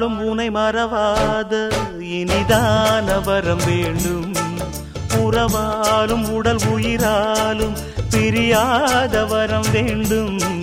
நாளும் உனை மறவாத. இனிதான வரம் வேண்டும். உறவாலும் உடல் உயிராலும் பிரியாத வரம் வேண்டும்.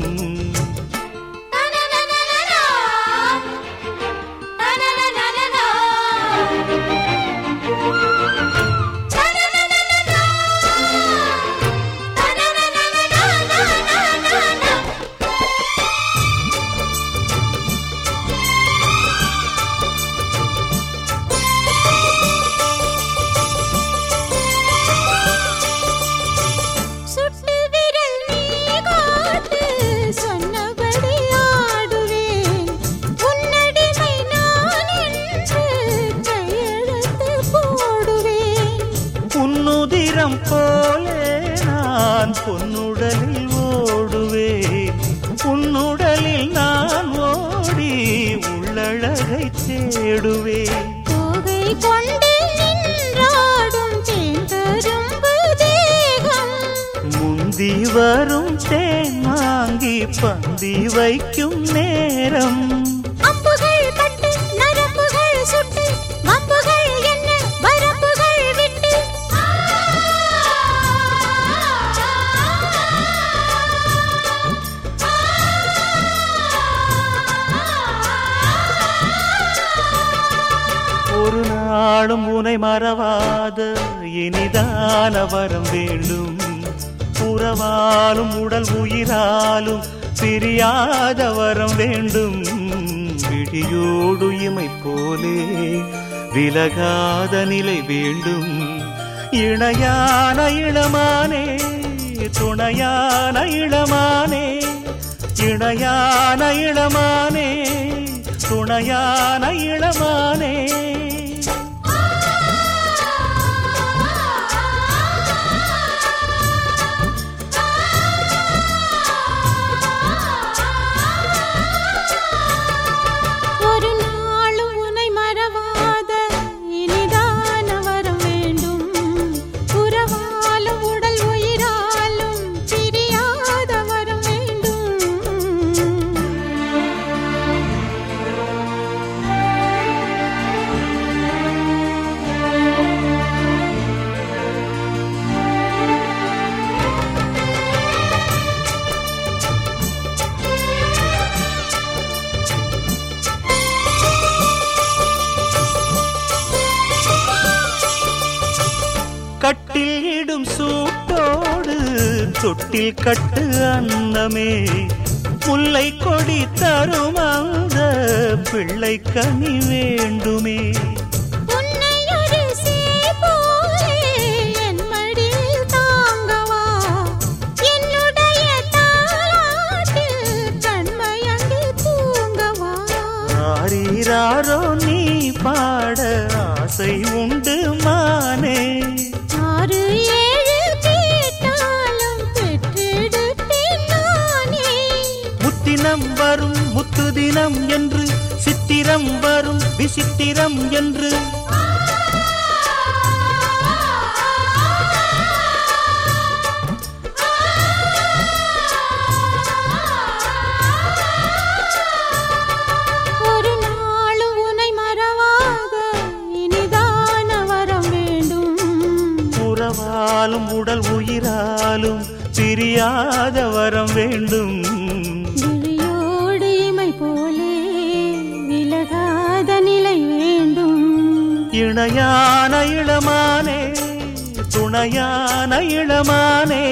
தேடுவேன் கோகை கொண்டு நின்றாடும் தேங்கரும்பு தேகம் முந்தி வரும் தேன் வாங்கி பந்தி வைக்கும் நேரம். நாளும் உனை மறவாத. இனிதான வரம் வேண்டும். உறவாலும் உடல் உயிராலும் பிரியாத வரம் வேண்டும். விடியோடு இமை போலே விலகாத நிலை வேண்டும். இணையான இளமானே துணையான இளமானே இணையான இளமானே துணையான இளமானே. கட்டில் இடும் சூட்டோடு தொட்டில் கட்டு அன்னமே. முல்லை கொடி தரும் அந்த பிள்ளை கனி வேண்டுமே. ஆரீராரோ நீ பாட ஆசை முத்தினம் வரும் முத்து தினம் என்று சித்திரம் வரும் விசித்திரம் என்று. உடல் உயிராலும் பிரியாத வரம் வேண்டும். இணையான இளமானே துணையான இளமானே.